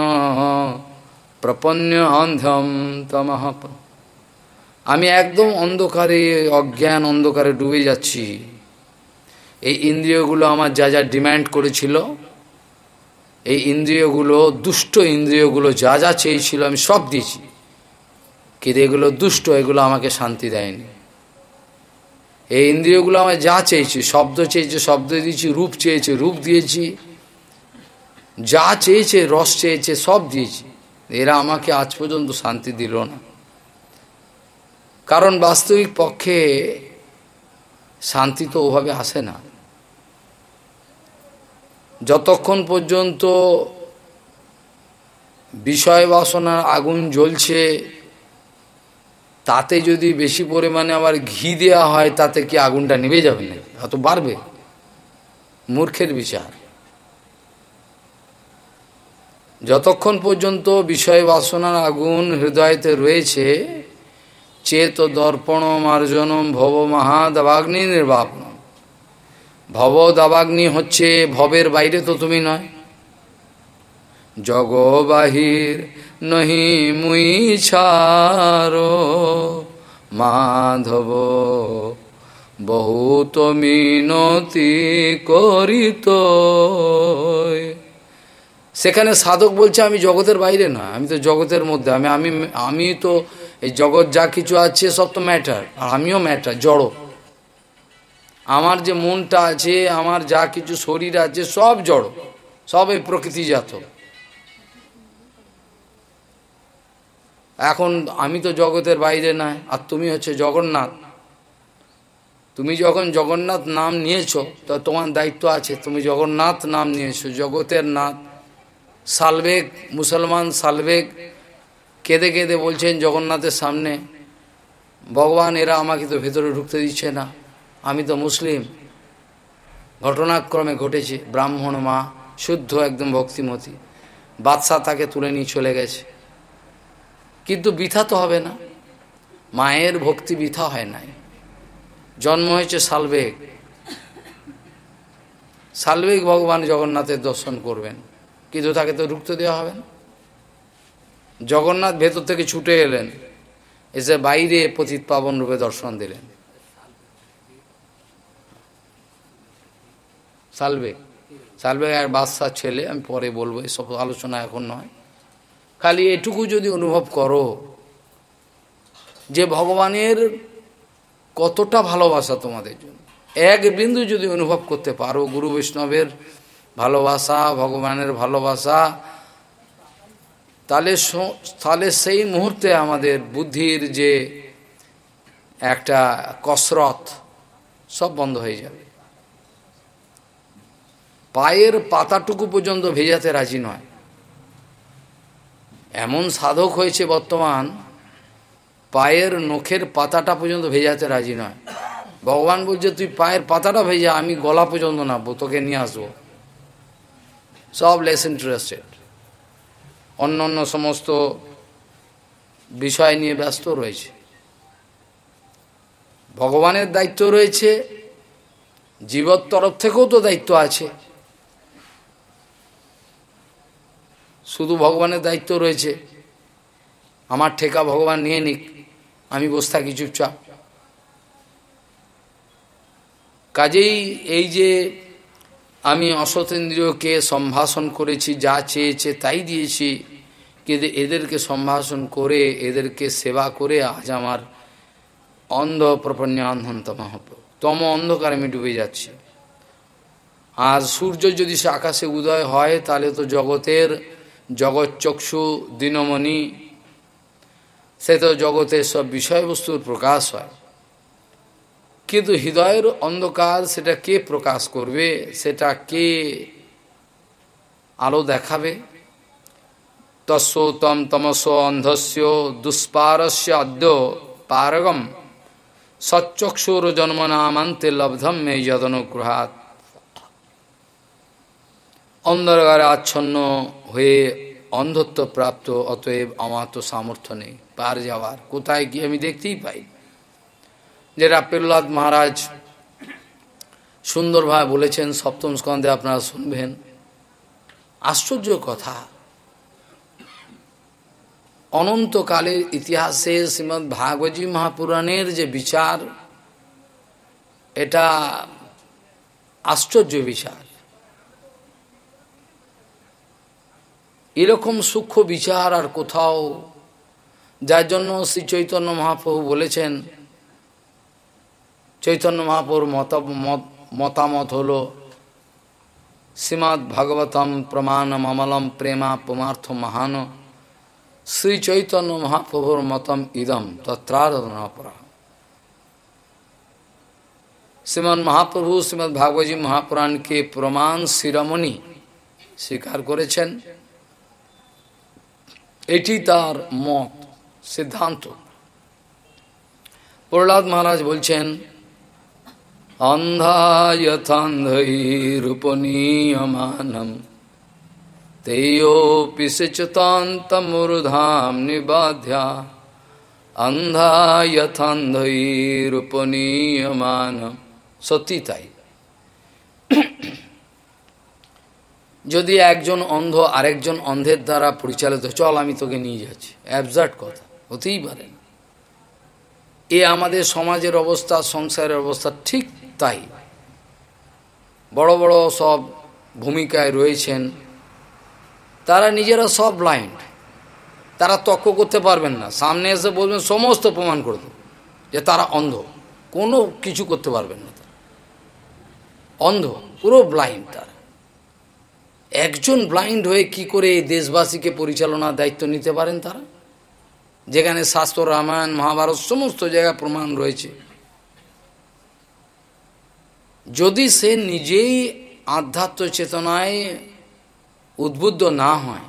প্রপন্য অন্ধম তমহ আমি একদম অন্ধকারে, অজ্ঞান অন্ধকারে ডুবে যাচ্ছি। এই ইন্দ্রিয়গুলো আমার যা যা ডিম্যান্ড করেছিল, এই ইন্দ্রিয়গুলো, দুষ্ট ইন্দ্রিয়গুলো যা যা চেয়েছিল আমি সব দিয়েছি। কিন্তু এগুলো দুষ্ট, এগুলো আমাকে শান্তি দেয়নি। এই ইন্দ্রিয়গুলো আমার যা চেয়েছি, শব্দ চেয়েছে, শব্দ দিয়েছি, রূপ চেয়েছে, রূপ দিয়েছি, যা চেয়েছে, রস চেয়েছে, সব দিয়েছি। এরা আমাকে আজ পর্যন্ত শান্তি দিল না। কারণ বাস্তবিক পক্ষে শান্তি তো ওভাবে আসে না। যতক্ষণ পর্যন্ত বিষয় বাসনার আগুন জ্বলছে তাতে যদি বেশি পরিমাণে আবার ঘি দেওয়া হয়, তাতে কি আগুনটা নিভে যাবে না অত বাড়বে। মূর্খের বিচার। যতক্ষণ পর্যন্ত বিষয় বাসনার আগুন হৃদয়তে রয়েছে, চেত দর্পণ মার্জনম ভব মহাদাবাগ্নি নির্বাপন ভব দাবাগ্নি হচ্ছে ভবের বাইরে তো তুমি নয়। জগ বাহির নহি মুই ছাড়ো, মাধব। বহুত মিনতি করিত সেখানে সাধক বলছে, আমি জগতের বাইরে না, আমি তো জগতের মধ্যে, আমি আমি আমি তো এই জগৎ যা কিছু আছে সব তো ম্যাটার আর আমিও ম্যাটার জড়ো। আমার যে মনটা আছে, আমার যা কিছু শরীর আছে সব জড়ো, সব এই প্রকৃতিজাত। এখন আমি তো জগতের বাইরে নাই, আর তুমি হচ্ছে জগন্নাথ। তুমি যখন জগন্নাথ নাম নিয়েছো, তো তোমার দায়িত্ব আছে, তুমি জগন্নাথ নাম নিয়েছো, জগতের নাথ। সালবেগ, মুসলমান সালবেগ, কেঁদে কেঁদে বলছেন জগন্নাথের সামনে, ভগবান, এরা আমাকে তো ভেতরে ঢুকতে দিচ্ছে না, আমি তো মুসলিম। ঘটনাক্রমে ঘটেছে, ব্রাহ্মণ মা, শুদ্ধ একদম ভক্তিমতী। বাদশাহ তাকে তুলে নিয়ে চলে গেছে। কিন্তু বৃথা তো হবে না। মায়ের ভক্তি বৃথা হয় নাই। জন্ম হয়েছে সালবেগ। সালবেগ ভগবান জগন্নাথের দর্শন করবেন। কিন্তু তাকে তো ঢুকতে দেওয়া হবে না। জগন্নাথ ভেতর থেকে ছুটে এলেন। এসে বাইরে পতিত পাবন রূপে দর্শন দিলেন। সালবেগ। সালবেগ এক বাদশার ছেলে, আমি পরে বলব, এসব আলোচনা এখন নয়। খালি এটুকু যদি অনুভব করো, যে ভগবানের কতটা ভালোবাসা তোমাদের জন্য। এক বিন্দু যদি অনুভব করতে পারো, গুরু বৈষ্ণবের ভালোবাসা, ভগবানের ভালোবাসা, তাহলে তাহলে সেই মুহূর্তে আমাদের বুদ্ধির যে একটা কসরত, সব বন্ধ হয়ে যাবে। পায়ের পাতাটুকু পর্যন্ত ভেজাতে রাজি নয়। এমন সাধক হয়েছে বর্তমান, পায়ের নখের পাতাটা পর্যন্ত ভেজাতে রাজি নয়। ভগবান বলছে, তুই পায়ের পাতাটা ভেজা, আমি গলা পর্যন্ত নামবো তোকে নিয়ে আসব। সব লেস ইন্টারেস্টেড অন্য অন্য সমস্ত বিষয় নিয়ে ব্যস্ত রয়েছে। ভগবানের দায়িত্ব রয়েছে, জীবর তরফ থেকেও তো দায়িত্ব আছে। শুধু ভগবানের দায়িত্ব রয়েছে। আমার ঠেকা ভগবান নিয়ে নিক, আমি বসে থাকি চুপচাপ। কাজেই এই যে আমি অসতেন্দ্রীয়কে সম্ভাষণ করেছি, যা চেয়েছে তাই দিয়েছি, কিন্তু এদেরকে সম্ভাষণ করে, এদেরকে সেবা করে আজ আমার অন্ধ প্রপন্য অন্ধন্ত মহাপ্রভু। তম অন্ধকারে আমি ডুবে যাচ্ছি। আর সূর্য যদি সে আকাশে উদয় হয়, তাহলে তো জগতের জগৎচক্ষু দিনমণি, সে তো জগতের সব বিষয়বস্তুর প্রকাশ হয়। কিন্তু হৃদয়ের অন্ধকার সেটা কে প্রকাশ করবে? সেটা কে আলো দেখাবে? তস্যতম তমস অন্ধস্য দুষ্পারস্য অদ্য পারগম। সচ্চক্ষুর জন্মনামান্তে লব্ধম মে যদনুগ্রহাত অন্ধকারে আচ্ছন্ন হয়ে অন্ধত্ব প্রাপ্ত, অতএব আমার তো সামর্থ্য নেই, পার যাওয়ার। কোথায় গিয়ে আমি দেখতেই পাই যেটা প্রহ্লাদ মহারাজ সুন্দরভাবে বলেছেন, সপ্তম স্কন্ধে আপনারা শুনবেন। আশ্চর্য কথা, অনন্তকালের ইতিহাসে শ্রীমৎ ভাগবতী মহাপুরাণের যে বিচার, এটা আশ্চর্য বিচার। এরকম সূক্ষ্ম বিচার আর কোথাও, যার জন্য শ্রী চৈতন্য মহাপ্রভু বলেছেন, চৈতন্য মহাপ্রভুর মত মতামত হল শ্রীমৎ ভাগবতম প্রমাণ মমলম প্রেমা পমার্থ মহান, শ্রী চৈতন্য মহাপ্রভুর মতম ইদম তত্রাধনাপরা শ্রীমৎ মহাপ্রভু শ্রীমৎ ভাগবতী মহাপুরাণকে প্রমাণ শিরোমণি স্বীকার করেছেন। এটি তার মত সিদ্ধান্ত। প্রহ্লাদ মহারাজ বলছেন অন্ধায়থান্ধৈরূপনীয়মানম তেয়োপি সিচতান্তমূর্ধাম নিবাধ্যা অন্ধায়থান্ধৈরূপনীয়মানম সত্যি তাই। যদি একজন অন্ধ আরেকজন অন্ধের দ্বারা পরিচালিত, চল আমি তোকে নিয়ে যাচ্ছি। অ্যাবজার্ট কথা, হতেই পারে এ আমাদের সমাজের অবস্থা, সংসারের অবস্থা ঠিক তাই। বড় বড় সব ভূমিকায় রয়েছেন। তারা নিজেরা সব ব্লাইন্ড তারা তক্ক করতে পারবেন না। সামনে এসে বলবেন, সমস্ত প্রমাণ করে দেব, যে তারা অন্ধ। কোনো কিছু করতে পারবেন না অন্ধ, পুরো ব্লাইন্ড তারা। একজন ব্লাইন্ড হয়ে কি করে এই দেশবাসীকে পরিচালনার দায়িত্ব নিতে পারেন তারা? যেখানে শাস্ত্র রামায়ণ, মহাভারত সমস্ত জায়গায় প্রমাণ রয়েছে। যদি সে নিজেই আধ্যাত্ম চেতনায় উদ্বুদ্ধ না হয়,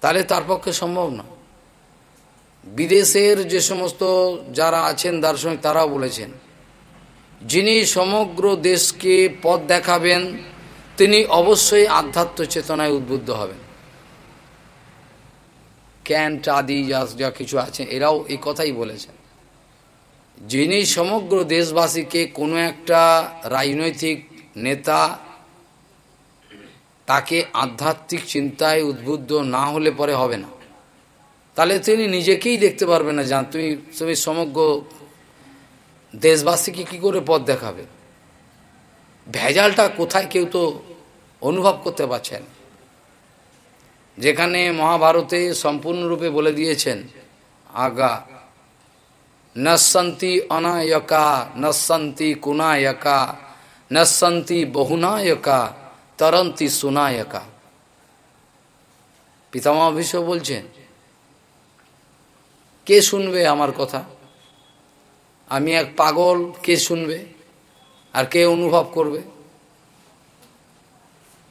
তাহলে তার পক্ষে সম্ভব না। বিদেশের যে সমস্ত যারা আছেন দার্শনিক, তারাও বলেছেন যিনি সমগ্র দেশকে পথ দেখাবেন, তিনি অবশ্যই আধ্যাত্ম চেতনায় উদ্বুদ্ধ হবেন। ক্যান্ট আদি যা যা কিছু আছে, এরাও এই কথাই বলেছেন। যিনি সমগ্র দেশবাসীকে কোনো একটা রাজনৈতিক নেতা তাকে আধ্যাত্মিক চিন্তায় উদ্বুদ্ধ না হলে পরে হবে না। তাহলে তিনি নিজেকেই দেখতে পারবে না, জান, তুমি তুমি সমগ্র দেশবাসীকে কি করে পথ দেখাবে? ভেজালটা কোথায় কেউ তো অনুভব করতে পারছেন যেখানে মহাভারতে সম্পূর্ণরূপে বলে দিয়েছেন, আগা, নসন্তি অনায়কা, নসন্তি কুনায়কা, নসন্তি বহুনায়কা, তরন্তি সুনায়কা। পিতামা বিশ্ব বলছেন, কে শুনবে আমার কথা? আমি এক পাগল, কে শুনবে? আর কে অনুভব করবে?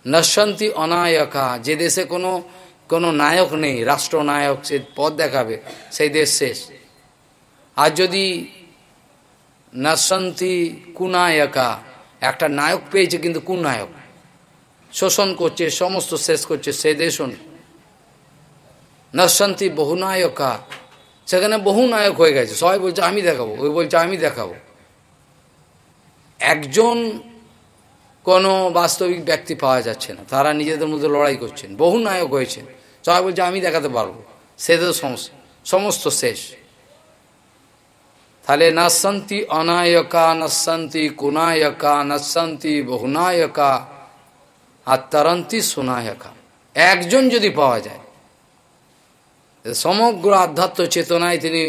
নশান্তি অনায়কা, যে দেশে কোনো কোনো নায়ক নেই, রাষ্ট্রনায়ক সে পদ দেখাবে, সেই দেশ শেষ। আর যদি নশান্তি কুনায়কা, একটা নায়ক পেয়েছে কিন্তু কুনায়ক, শোষণ করছে, সমস্ত শেষ করছে, সে দেশও নশান্তি বহুনায়কা সেখানে বহু নায়ক হয়ে গেছে। সবাই বলছে, আমি দেখাবো। ওই বলছে, আমি দেখাবো। একজন কোনো বাস্তবিক ব্যক্তি পাওয়া যাচ্ছে না। তারা নিজেদের মধ্যে লড়াই করছেন। বহু নায়ক হয়েছেন। সবাই বলছে, আমি দেখাতে পারব। সে তো সমস্ত শেষ। তাহলে নশান্তি অনায়কা নশান্তি কুনায়কা নশান্তি বহুনায়কা আর তরন্তি সোনায়কা। একজন যদি পাওয়া যায় সমগ্র আধ্যাত্ম চেতনায় তিনি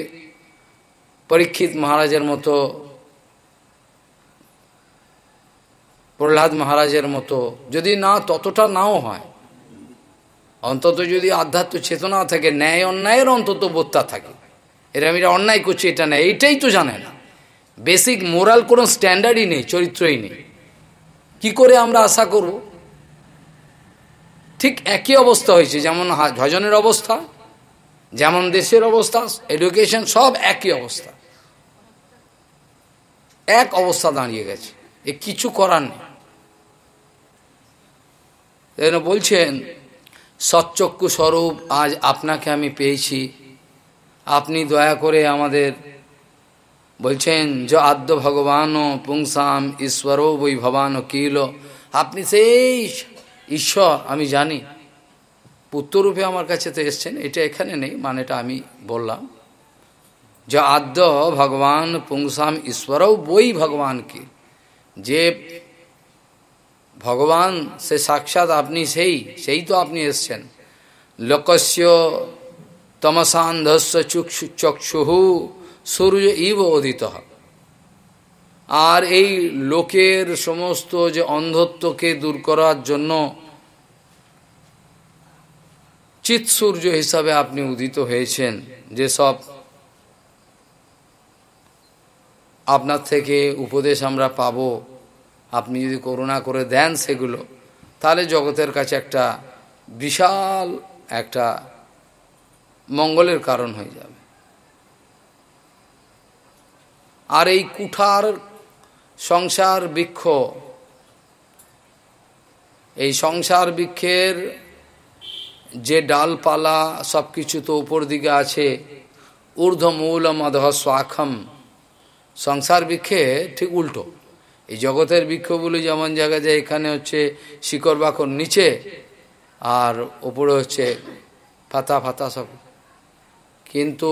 পরীক্ষিত মহারাজের মতো, প্রহ্লাদ মহারাজের মতো, যদি না ততটা নাও হয়, অন্তত যদি আধ্যাত্ম চেতনা থাকে, ন্যায় অন্যায়ের অন্তত বোধটা থাকে। এরা আমি অন্যায় করছি, এটা না, এইটাই তো জানে না। বেসিক মোরাল কোনো স্ট্যান্ডার্ডই নেই, চরিত্রই নেই। কি করে আমরা আশা করব? ঠিক একই অবস্থা হয়েছে, যেমন ভজনের অবস্থা যেমন দেশের অবস্থা এডুকেশন সব একই অবস্থা। এক অবস্থা দাঁড়িয়ে গেছে। এ কিছু করার নেই। বলছেন, সচ্চক্ষু স্বরূপ, আজ আপনাকে আমি পেয়েছি। আপনি দয়া করে আমাদের বলছেন, য আদ্য ভগবান পুংসাম ঈশ্বরও বৈ ভবান কিল। আপনি সেই ঈশ্বর, আমি জানি। পুত্ররূপে আমার কাছে তো এসছেন, এটা এখানে নেই, মানেটা আমি বললাম। যা আদ্য ভগবান পুংসাম ঈশ্বরও বই ভগবানকে। যে ভগবান, সে সাক্ষাৎ আপনি সেই সেই তো আপনি এসছেন। লোকস্য তমসান্ধস্য চক্ষু চক্ষুহু সূর্য ইব অদিত আর এই লোকের সমস্ত যে অন্ধত্বকে দূর করার জন্য চিৎ সূর্য হিসাবে আপনি উদিত হয়েছেন যেসব আপনার থেকে উপদেশ আমরা পাব। আপনি যদি করুণা করে দেন সেগুলো, তাহলে জগতের কাছে একটা বিশাল একটা মঙ্গলের কারণ হয়ে যাবে। আর এই কুঠার সংসার বৃক্ষ, এই সংসার বৃক্ষের যে ডালপালা সব কিছু তো উপর দিকে আছে। ঊর্ধ্বমূল মধ স্বাখম সংসার বৃক্ষে ঠিক উল্টো। এই জগতের বৃক্ষগুলি যেমন জায়গা যায়, এখানে হচ্ছে শিকড় বাকর নিচে, আর ওপরে হচ্ছে পাতা ফাতা সব। কিন্তু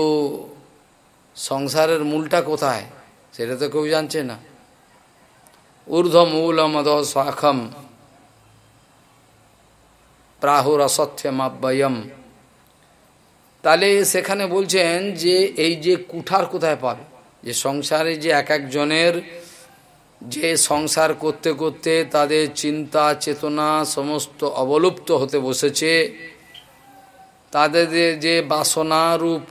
সংসারের মূলটা কোথায়? সেটা তো কেউ জানছে না। ঊর্ধ্ব মূল মদ শাখম প্রাহুর অসত্যমাব্যয়ম তাহলে সেখানে বলছেন যে এই যে কুঠার কোথায় পাবে? যে সংসারে যে এক একজনের যে সংসার করতে করতে তাদের চিন্তা, চেতনা সমস্ত অবলুপ্ত হতে বসেছে। তাদের যে বাসনারূপ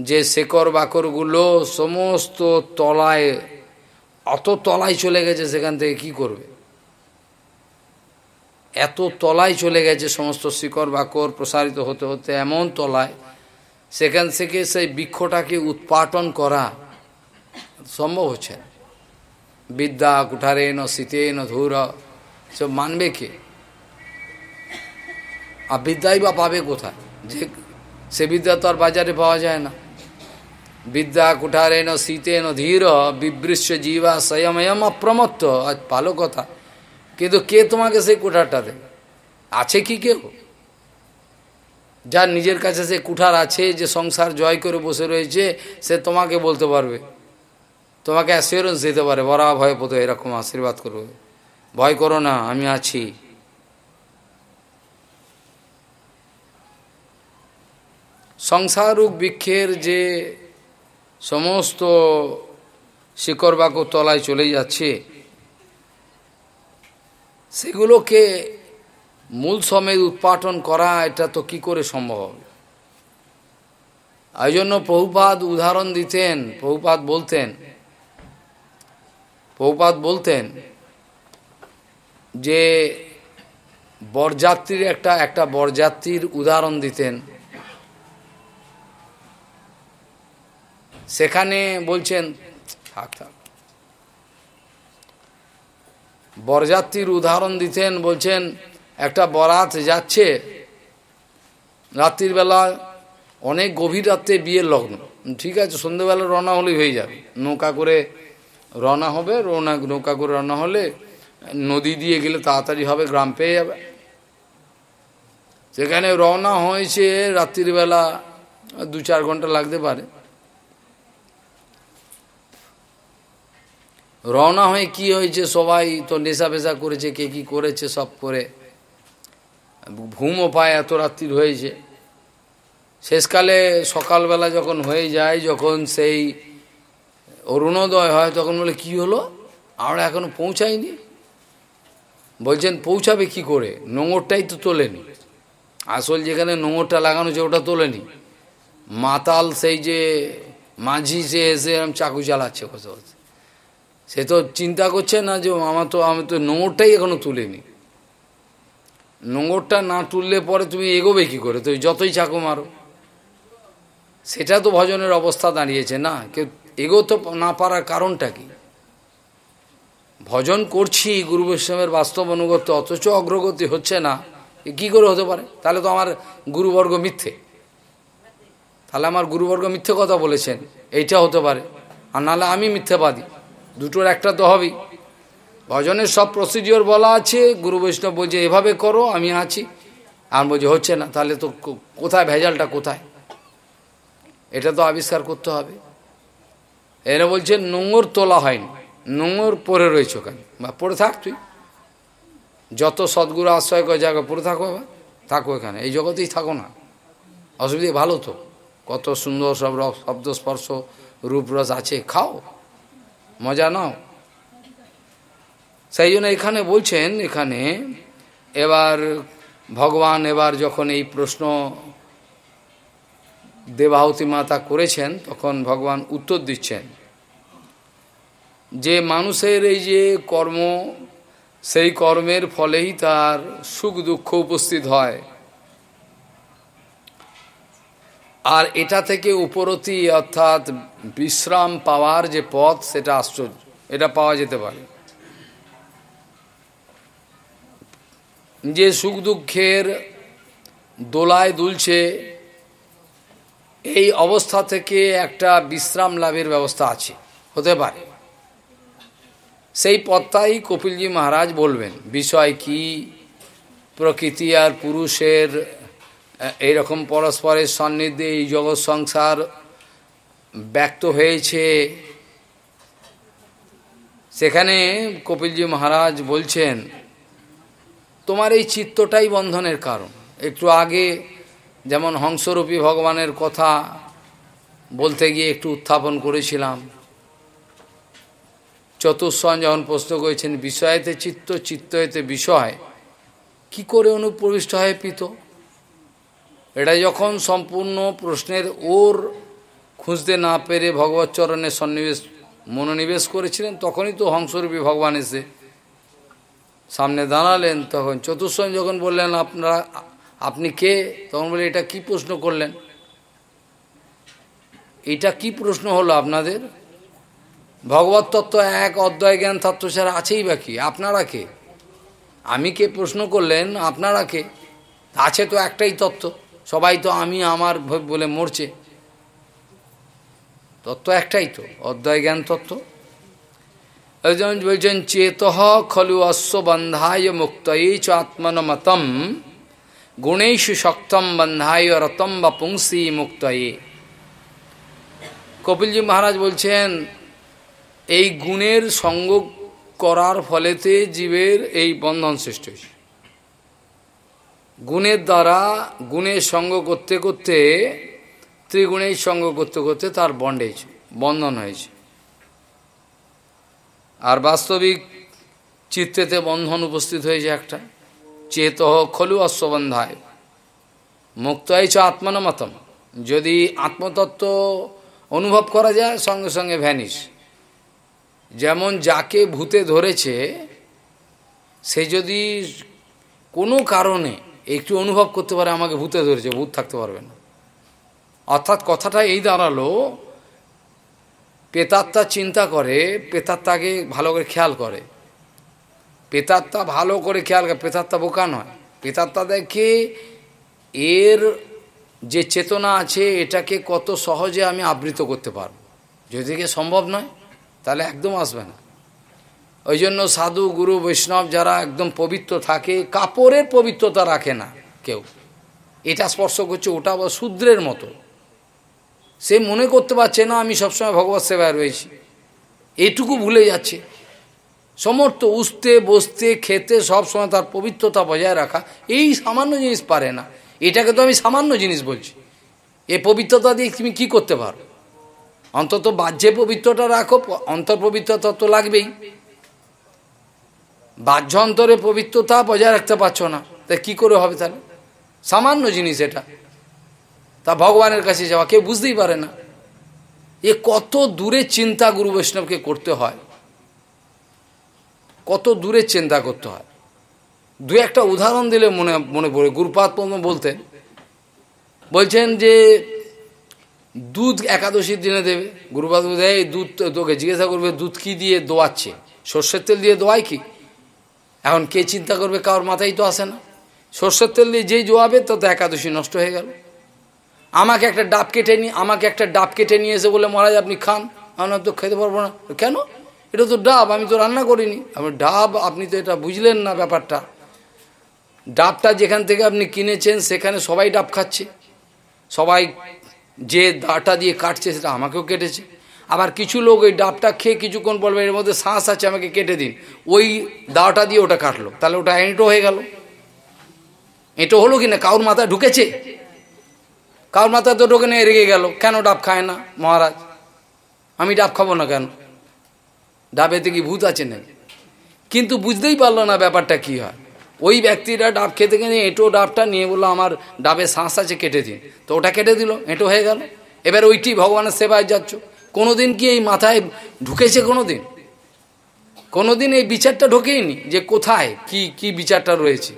যে শেকড় বাকরগুলো সমস্ত তলায়, অত তলায় চলে গেছে সেখান থেকে কি করবে? এত তলায় চলে গেছে, সমস্ত শিকড় বাকর প্রসারিত হতে হতে এমন তলায়। সেখান থেকে সেই বৃক্ষটাকে উৎপাটন করা সম্ভব হচ্ছে বিদ্যা, কুঠারে ন, শীতে ন, ধূর সব মানবে কে? আর বিদ্যাই বা পাবে কোথায়? যে সে বিদ্যা তো আর বাজারে পাওয়া যায় না। বিদ্যা, কুঠারে ন, শীতে ন, ধীর বিবৃশ্য জীবা, স্বয়ময়ম অপ্রমত্ত আজ ভালো কথা। কিন্তু কে তোমাকে সেই কুঠারটা দেবে আছে কি কেউ? যার নিজের কাছে সে কুঠার আছে, যে সংসার জয় করে বসে রয়েছে, সে তোমাকে বলতে পারবে। তোমাকে অ্যাসিওরেন্স দিতে পারে বরা ভয় পতো এরকম আশীর্বাদ করবে। ভয় করো না, আমি আছি। সংসারুক বৃক্ষের যে সমস্ত শিকড় বাকর তলায় চলে যাচ্ছে সেগুলোকে মূল সমেত উৎপাটন করা, এটা তো কি করে সম্ভব? হবে এই জন্য প্রভুপাত উদাহরণ দিতেন প্রভুপাত বলতেন প্রভুপাত বলতেন যে বরযাত্রীর একটা একটা বরযাত্রীর উদাহরণ দিতেন। সেখানে বলছেন, থাক থাক। বরযাত্রীর উদাহরণ দিতেন, বলছেন, একটা বরাত যাচ্ছে, রাত্রির বেলা অনেক গভীর রাত্রে বিয়ের লগ্ন। ঠিক আছে, সন্ধ্যেবেলা রওনা হলেই হয়ে যাবে। নৌকা করে রওনা হবে, রওনা, নৌকা করে রওনা হলে নদী দিয়ে গেলে তাড়াতাড়ি হবে, গ্রাম পেয়ে যাবে। সেখানে রওনা হয়েছে রাত্রিবেলা দু চার ঘণ্টা লাগতে পারে। রওনা হয়ে কি হয়েছে? সবাই তো নেশা ফেশা করেছে, কে কি করেছে, সব করে। ঘুমও পায় এত রাত্রির হয়েছে। শেষকালে সকালবেলা যখন হয়ে যায়, যখন সেই অরুণোদয় হয়, তখন বলে, কি হলো? আমরা এখনও পৌঁছাইনি। বলছেন, পৌঁছাবে কি করে? নোংরটাই তো তোলেনি। আসল যেখানে নোংরটা লাগানো যে ওটা তোলেনি। মাতাল সেই যে মাঝি, সে এসে চাকু চালাচ্ছে কোথাও সে তো চিন্তা করছে না যে আমার তো, আমি তো নোংরটাই এখনও তুলিনি। নোংরটা না তুললে পরে তুমি এগোবে কি করে? তুমি যতই চাকু মারো। সেটা তো ভজনের অবস্থা দাঁড়িয়েছে। না, কেউ এগোতে না পারার কারণটা কি? ভজন করছি, গুরু বৈষ্ণবের বাস্তব অনুগত অথচ অগ্রগতি হচ্ছে না। কি করে হতে পারে? তাহলে তো আমার গুরুবর্গ মিথ্যে। তাহলে আমার গুরুবর্গ মিথ্যে কথা বলেছেন। এইটা হতে পারে। আর নাহলে আমি মিথ্যে মিথ্যেবাদী। দুটোর একটা তো হবেই। ভজনের সব প্রসিডিওর বলা আছে। গুরু বৈষ্ণব বলছে, এভাবে করো, আমি আছি। আর বলছে, হচ্ছে না, তাহলে তো কোথায়, ভেজালটা কোথায়? এটা তো আবিষ্কার করতে হবে। এরা বলছে নোংর তোলা হয়নি নোংর পরে রয়েছে ওখানে বা, পড়ে থাক তুই। যত সদ্গুরু আশ্রয় করে, জায়গা পড়ে থাকো এবার, থাকো এখানে। এই জগতেই থাকো না। অসুবিধে ভালো তো। কত সুন্দর সব শব্দ স্পর্শ, রূপরস আছে, খাও। মজা নাও। সেই জন্য এখানে বলছেন, এখানে এবার ভগবান এবার যখন এই প্রশ্ন দেবাহতী মাতা করেছেন, তখন ভগবান উত্তর দিচ্ছেন। যে মানুষের এই যে কর্ম, সেই কর্মের ফলেই তার সুখ দুঃখ উপস্থিত হয়। আর এটা থেকে উপরতি অর্থাৎ বিশ্রাম পাওয়ার যে পথ, সেটা আশ্চর্য। এটা পাওয়া যেতে পারে। যে সুখ দুঃখের দোলায় দুলছে, এই অবস্থা থেকে একটা বিশ্রাম লাভের ব্যবস্থা আছে, হতে পারে। সেই পথটাই কপিলজি মহারাজ বলবেন, বিষয় কি, প্রকৃতি আর পুরুষের এইরকম পরস্পরের সান্নিধ্যে এই জগৎ সংসার ব্যক্ত হয়েছে। সেখানে কপিলজি মহারাজ বলছেন, তোমার এই চিত্তটাই বন্ধনের কারণ। একটু আগে যেমন হংসরূপী ভগবানের কথা বলতে গিয়ে একটু উত্থাপন করেছিলাম। চতুর্সন যখন প্রশ্ন করেছেন, বিষয়েতে চিত্ত চিত্ত এতে বিষয়, কি করে অনুপ্রবিষ্ট হয় পিত? এটা যখন সম্পূর্ণ প্রশ্নের ওর খুঁজতে না পেরে ভগবত চরণে সন্নিবেশ, মনোনিবেশ করেছিলেন, তখনই তো হংসরূপী ভগবান এসে সামনে দাঁড়ালেন, তখন চতুর্সন যখন বললেন, আপনারা, আপনি কে? তখন বলে, এটা কি প্রশ্ন করলেন? এটা কি প্রশ্ন হলো আপনাদের? ভগবত তত্ত্ব এক, অদ্বয় জ্ঞান তত্ত্ব ছাড়া আছেই বাকি আপনারা কে? আমি কে প্রশ্ন করলেন? আপনারা কে? আছে তো একটাই তত্ত্ব। সবাই তো আমি, আমার বলে মরছে। তত্ত্ব একটাই তো অদ্বয় জ্ঞান তত্ত্ব। যেমন বলছেন চেত খলু অশ্ব বন্ধায় মুক্তয়ে চ আত্মনমতম গুণেশু শক্তম বন্ধায় রতম বা পুংসি মুক্তয়ে কপিলজি মহারাজ বলছেন, এই গুণের সঙ্গ করার ফলেতে জীবের এই বন্ধন সৃষ্টি হয়েছে। গুণের দ্বারা গুণের সঙ্গ করতে করতে, ত্রিগুণের সঙ্গ করতে করতে তার বন্ডেজ বন্ধন হয়েছে। আর বাস্তবিক চিত্রেতে বন্ধন উপস্থিত হয়েছে একটা। চেত খলু অশ্ববন্ধায়। মুক্ত হয়েছে আত্মনমতম। যদি আত্মতত্ত্ব অনুভব করা যায়, সঙ্গে সঙ্গে ভ্যানিস যেমন যাকে ভূতে ধরেছে, সে যদি কোনো কারণে একটু অনুভব করতে পারে, আমাকে ভূতে ধরেছে, ভূত থাকতে পারবে না। অর্থাৎ কথাটা এই দাঁড়াল, পেতাত্তা চিন্তা করে, পেতাত্তাকে ভালো করে খেয়াল করে। পেতাত্তা ভালো করে খেয়াল করে, পেতাত্তা বোকা নয়। পেতাত্তা দেখে এর যে চেতনা আছে, এটাকে কত সহজে আমি আবৃত করতে পারব। যদি সম্ভব নয়, তাহলে একদম আসবে না। ওই জন্য সাধু, গুরু, বৈষ্ণব যারা একদম পবিত্র থাকে, কাপড়ের পবিত্রতা রাখে না কেউ। এটা স্পর্শ করছে, ওটা আবার শূদ্রের মতো। সে মনে করতে পারছে, না, আমি সবসময় ভগবত সেবায় রয়েছি। এটুকু ভুলে যাচ্ছে। সমর্থ, উঠতে, বসতে, খেতে সবসময় তার পবিত্রতা বজায় রাখা, এই সামান্য জিনিস পারে না। এটাকে তো আমি সামান্য জিনিস বলছি। এ পবিত্রতা দিয়ে তুমি কি করতে পারো? অন্তত বাহ্যে পবিত্রতা রাখো, অন্তর পবিত্রতা তো লাগবেই। বাহ্য অন্তরে পবিত্রতা বজায় রাখতে পারছ না। তা কি করে হবে তাহলে? সামান্য জিনিস এটা। তা ভগবানের কাছে যাওয়া, কেউ বুঝতেই পারে না। এ কত দূরে চিন্তা গুরু বৈষ্ণবকে করতে হয়। কত দূরে চিন্তা করতে হয়। দু একটা উদাহরণ দিলে মনে মনে পড়ে। গুরুপাত বলতেন, বলছেন যে, দুধ একাদশীর দিনে দেবে। গুরুপাত এই দুধ তোকে জিজ্ঞাসা করবে, দুধ কি দিয়ে দোয়াচ্ছে? সর্ষের তেল দিয়ে দোয়ায় কি? এখন কে চিন্তা করবে? কারোর মাথায় তো আসে না। সর্ষের তেল দিয়ে যেই জোয়াবে, তো তো একাদশী নষ্ট হয়ে গেল। আমাকে একটা ডাব কেটে নিয়ে আমাকে একটা ডাব কেটে নিয়ে এসে বলে, মহারাজ, আপনি খান। আমি তো খেতে পারব না। কেন? এটা তো ডাব, আমি তো রান্না করিনি। আমার ডাব, আপনি তো এটা বুঝলেন না ব্যাপারটা। ডাবটা যেখান থেকে আপনি কিনেছেন, সেখানে সবাই ডাব খাচ্ছে। সবাই যে দাটা দিয়ে কাটছে, সেটা আমাকেও কেটেছে। আবার কিছু লোক ওই ডাবটা খেয়ে কিছুক্ষণ বলবে, এর মধ্যে শ্বাস আছে, আমাকে কেটে দিন। ওই দাওটা দিয়ে ওটা কাটলো। তাহলে ওটা এঁটো হয়ে গেল। এঁটো হলো কি না? কাউর মাথায় ঢুকেছে? কাউর মাথায় তো ঢোকে নিয়ে রেগে গেল। কেন ডাব খায় না, মহারাজ? আমি ডাব খাব না কেন? ডাবেতে কি ভূত আছে না কিন্তু বুঝতেই পারল না ব্যাপারটা কি হয়। ওই ব্যক্তিরা ডাব খেতে গেলে এঁটো ডাবটা নিয়ে বলল, আমার ডাবে শ্বাস আছে, কেটে দিন। তো ওটা কেটে দিল, এঁটো হয়ে গেল। এবার ওইটি ভগবানের সেবায় যাচ্ছ। কোনোদিন কি এই মাথায় ঢুকেছে কোনোদিন? কোনোদিন এই বিচারটা ঢোকেইনি যে কোথায়, কি কি বিচারটা রয়েছে?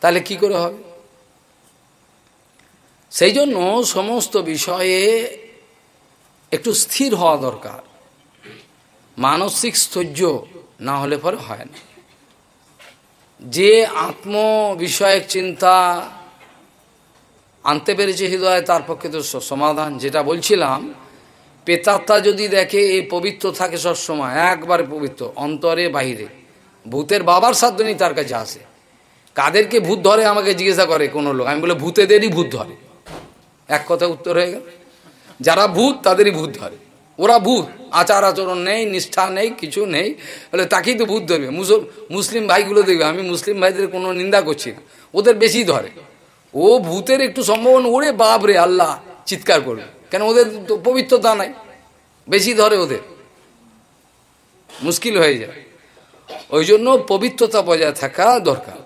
তাহলে কি করে হবে? সেই জন্য সমস্ত বিষয়ে একটু স্থির হওয়া দরকার। মানসিক স্থৈর্য না হলে পরে হয় না। যে আত্ম বিষয়ক চিন্তা আনতে পেরেছে হৃদয়ে, তার পক্ষে তো সমাধান যেটা বলছিলাম পেতাত্তা যদি দেখে এই পবিত্র থাকে সবসময় একবারে পবিত্র, অন্তরে, বাহিরে। ভূতের বাবার সাধ্য নেই তার কাছে আসে। কাদেরকে ভূত ধরে আমাকে জিজ্ঞাসা করে কোনো লোক। আমি বলে, ভূতেদেরই ভূত ধরে। এক কথা উত্তর হয়ে গেল। যারা ভূত, তাদেরই ভূত ধরে। ওরা ভূত, আচার আচরণ নেই, নিষ্ঠা নেই, কিছু নেই। বলে, তাকেই তো ভূত ধরবে। মুসল, মুসলিম ভাইগুলো দেখবে, আমি মুসলিম ভাইদের কোনো নিন্দা করছি না। ওদের বেশি ধরে। ও ভূতের একটু সম্ভাবনা, ওরে বাপ রে আল্লাহ, চিৎকার করবে। কেন ওদের তো পবিত্রতা নাই? বেশি ধরে ওদের। মুশকিল হয়ে যায়। ওই জন্য পবিত্রতা বজায় থাকা দরকার।